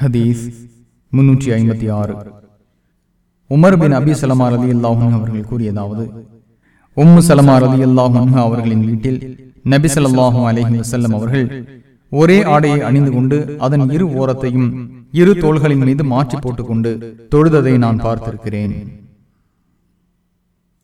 ஹதீஸ் முன்னூற்றி ஐம்பத்தி ஆறு. உமர் பின் அபி சலமா ரதி அவர்கள் கூறியதாவது உம்மு சலமா ரதி அல்லாஹன் அவர்களின் வீட்டில் நபி ஸல்லல்லாஹு அலைஹி அவர்கள் ஒரே ஆடையை அணிந்து கொண்டு அதன் இரு ஓரத்தையும் இரு தோள்களின் மீது மாற்றி போட்டுக்கொண்டு தொழுததை நான் பார்த்திருக்கிறேன்.